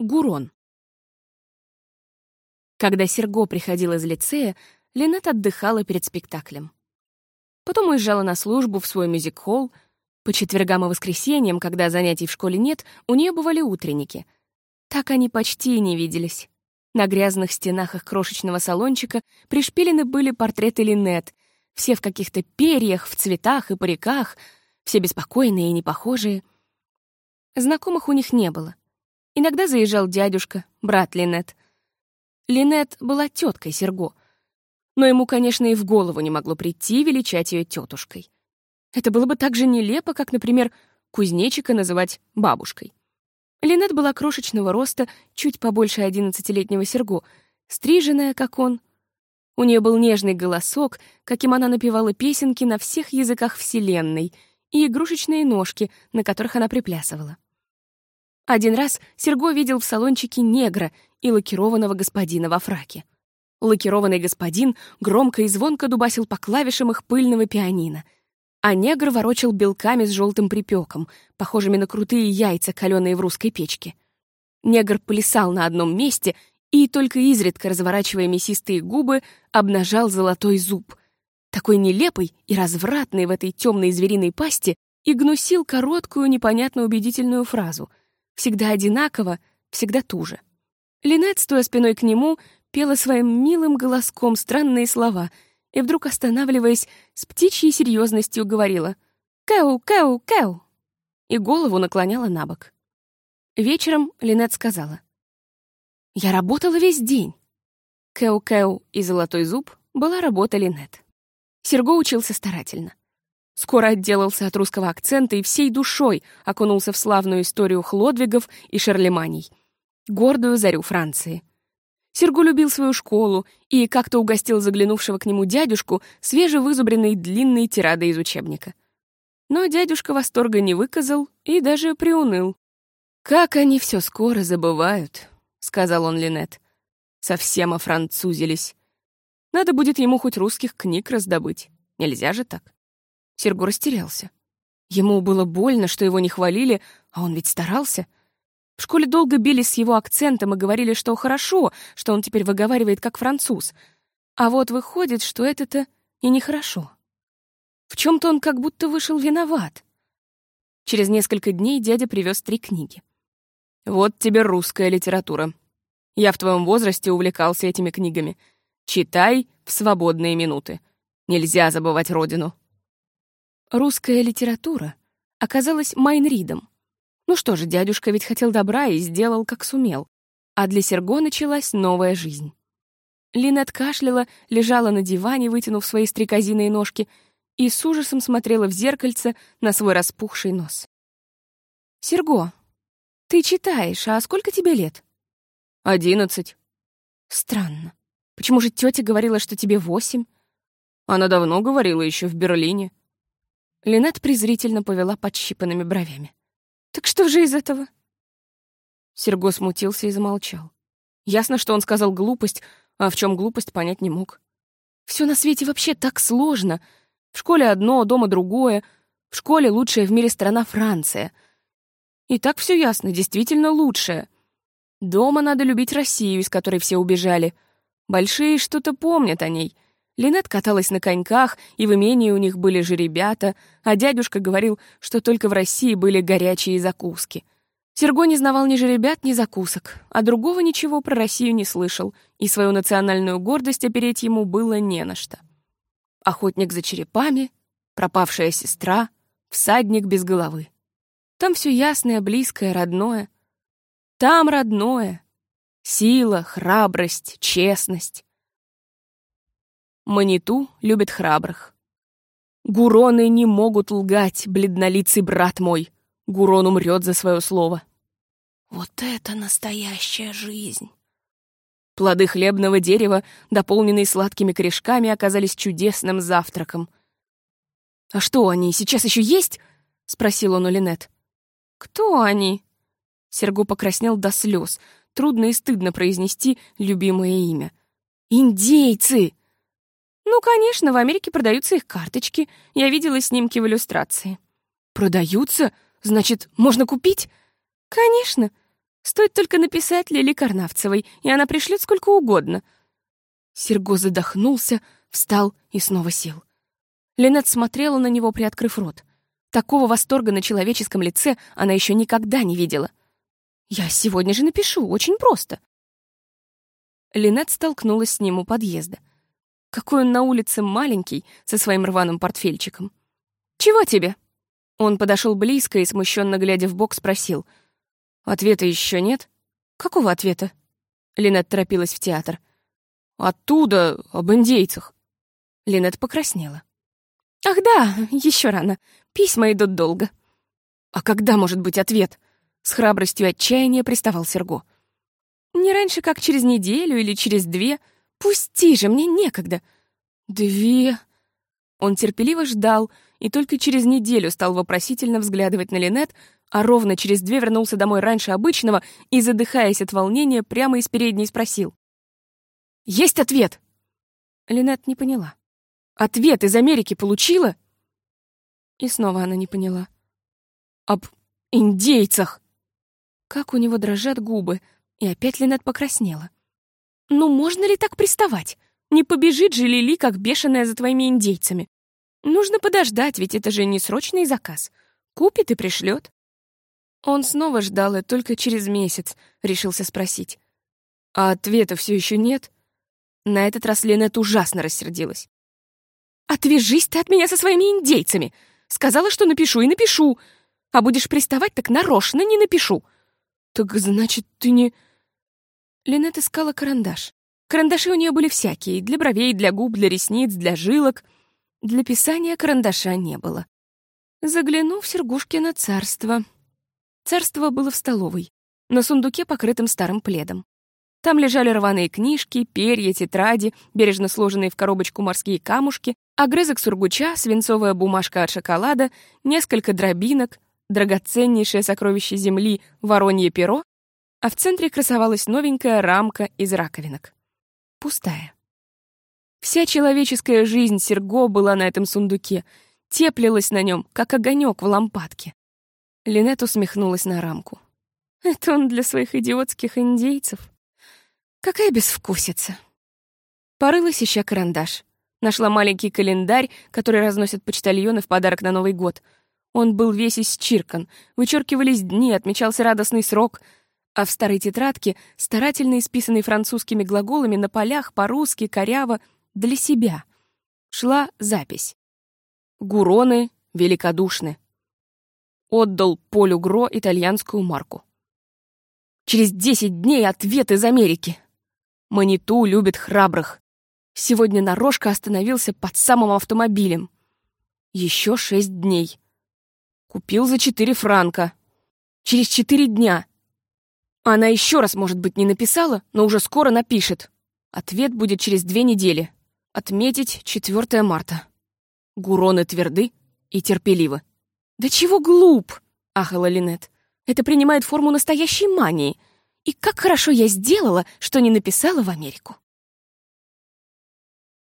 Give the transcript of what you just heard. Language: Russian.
Гурон. Когда Серго приходил из лицея, Линет отдыхала перед спектаклем. Потом уезжала на службу в свой мюзик-холл. По четвергам и воскресеньям, когда занятий в школе нет, у нее бывали утренники. Так они почти не виделись. На грязных стенах их крошечного салончика пришпилены были портреты Линет, все в каких-то перьях, в цветах и париках, все беспокойные и непохожие. Знакомых у них не было. Иногда заезжал дядюшка, брат Линет. Линет была теткой Серго, но ему, конечно, и в голову не могло прийти величать ее тетушкой. Это было бы так же нелепо, как, например, кузнечика называть бабушкой. Линет была крошечного роста, чуть побольше одиннадцатилетнего Серго, стриженная, как он. У нее был нежный голосок, каким она напевала песенки на всех языках Вселенной, и игрушечные ножки, на которых она приплясывала. Один раз Серго видел в салончике негра и лакированного господина во фраке. Лакированный господин громко и звонко дубасил по клавишам их пыльного пианино — а негр ворочал белками с желтым припеком, похожими на крутые яйца, каленые в русской печке. Негр плясал на одном месте и, только изредка разворачивая мясистые губы, обнажал золотой зуб. Такой нелепый и развратный в этой темной звериной пасти и гнусил короткую, непонятно убедительную фразу. Всегда одинаково, всегда туже. Линет, стоя спиной к нему, пела своим милым голоском странные слова — и вдруг, останавливаясь, с птичьей серьезностью говорила «Кэу, кэу, кэу!» и голову наклоняла на бок. Вечером Линет сказала «Я работала весь день». Кэу-кэу и золотой зуб была работа Линет. Серго учился старательно. Скоро отделался от русского акцента и всей душой окунулся в славную историю Хлодвигов и Шарлеманей, гордую зарю Франции. Серго любил свою школу и как-то угостил заглянувшего к нему дядюшку свежевызубренной длинной тирадой из учебника. Но дядюшка восторга не выказал и даже приуныл. «Как они все скоро забывают», — сказал он Линет. «Совсем офранцузились. Надо будет ему хоть русских книг раздобыть. Нельзя же так». Серго растерялся. Ему было больно, что его не хвалили, а он ведь старался — в школе долго били с его акцентом и говорили, что хорошо, что он теперь выговаривает как француз. А вот выходит, что это-то и нехорошо. В чем то он как будто вышел виноват. Через несколько дней дядя привез три книги. «Вот тебе русская литература. Я в твоем возрасте увлекался этими книгами. Читай в свободные минуты. Нельзя забывать родину». Русская литература оказалась Майнридом, ну что же, дядюшка ведь хотел добра и сделал, как сумел. А для Серго началась новая жизнь. Линет кашляла, лежала на диване, вытянув свои стрекозиные ножки, и с ужасом смотрела в зеркальце на свой распухший нос. «Серго, ты читаешь, а сколько тебе лет?» «Одиннадцать». «Странно. Почему же тетя говорила, что тебе восемь?» «Она давно говорила, еще в Берлине». Линет презрительно повела подщипанными бровями. Так что же из этого? Серго смутился и замолчал. Ясно, что он сказал глупость, а в чем глупость понять не мог. Все на свете вообще так сложно. В школе одно, дома другое. В школе лучшая в мире страна Франция. И так все ясно, действительно лучшая. Дома надо любить Россию, из которой все убежали. Большие что-то помнят о ней — Линет каталась на коньках, и в имении у них были же ребята, а дядюшка говорил, что только в России были горячие закуски. Серго не знавал ни жеребят, ни закусок, а другого ничего про Россию не слышал, и свою национальную гордость опереть ему было не на что. Охотник за черепами, пропавшая сестра, всадник без головы. Там все ясное, близкое, родное. Там родное. Сила, храбрость, честность. Маниту любит храбрых. Гуроны не могут лгать, бледнолицый брат мой. Гурон умрет за свое слово. Вот это настоящая жизнь. Плоды хлебного дерева, дополненные сладкими корешками, оказались чудесным завтраком. «А что, они сейчас еще есть?» — спросил он у Линет. «Кто они?» Серго покраснел до слез. Трудно и стыдно произнести любимое имя. «Индейцы!» «Ну, конечно, в Америке продаются их карточки. Я видела снимки в иллюстрации». «Продаются? Значит, можно купить?» «Конечно. Стоит только написать Лили Карнавцевой, и она пришлет сколько угодно. Серго задохнулся, встал и снова сел. Линет смотрела на него, приоткрыв рот. Такого восторга на человеческом лице она еще никогда не видела. «Я сегодня же напишу, очень просто». Линет столкнулась с ним у подъезда. Какой он на улице маленький, со своим рваным портфельчиком. «Чего тебе?» Он подошел близко и, смущенно глядя в бок, спросил. «Ответа еще нет?» «Какого ответа?» Линет торопилась в театр. «Оттуда, об индейцах». Линет покраснела. «Ах да, еще рано. Письма идут долго». «А когда может быть ответ?» С храбростью отчаяния приставал Серго. «Не раньше, как через неделю или через две. Пусти же, мне некогда». «Две...» Он терпеливо ждал и только через неделю стал вопросительно взглядывать на Линет, а ровно через две вернулся домой раньше обычного и, задыхаясь от волнения, прямо из передней спросил. «Есть ответ!» Линет не поняла. «Ответ из Америки получила?» И снова она не поняла. «Об индейцах!» Как у него дрожат губы, и опять Линет покраснела. «Ну можно ли так приставать? Не побежит же Лили, как бешеная за твоими индейцами. Нужно подождать, ведь это же не срочный заказ. Купит и пришлет. Он снова ждал и только через месяц решился спросить. А ответа все еще нет? На этот раз Ленет ужасно рассердилась. «Отвяжись ты от меня со своими индейцами! Сказала, что напишу и напишу. А будешь приставать, так нарочно не напишу. Так значит, ты не...» Линет искала карандаш. Карандаши у нее были всякие, для бровей, для губ, для ресниц, для жилок — для писания карандаша не было. Загляну в Сергушкино царство. Царство было в столовой, на сундуке, покрытом старым пледом. Там лежали рваные книжки, перья, тетради, бережно сложенные в коробочку морские камушки, огрызок сургуча, свинцовая бумажка от шоколада, несколько дробинок, драгоценнейшее сокровище земли — воронье перо, а в центре красовалась новенькая рамка из раковинок. Пустая. Вся человеческая жизнь Серго была на этом сундуке, теплилась на нем, как огонек в лампадке. Линет усмехнулась на рамку. Это он для своих идиотских индейцев. Какая безвкусица. Порылась, ища карандаш. Нашла маленький календарь, который разносят почтальоны в подарок на Новый год. Он был весь исчиркан, вычеркивались дни, отмечался радостный срок, а в старой тетрадке, старательно исписанной французскими глаголами на полях по-русски, коряво, для себя. Шла запись. Гуроны великодушны. Отдал Полю Гро итальянскую марку. Через десять дней ответ из Америки. Маниту любит храбрых. Сегодня Нарожка остановился под самым автомобилем. Еще шесть дней. Купил за четыре франка. Через четыре дня. Она еще раз, может быть, не написала, но уже скоро напишет. Ответ будет через две недели. Отметить 4 марта. Гуроны тверды и терпеливы. «Да чего глуп!» — ахала Линет. «Это принимает форму настоящей мании. И как хорошо я сделала, что не написала в Америку!»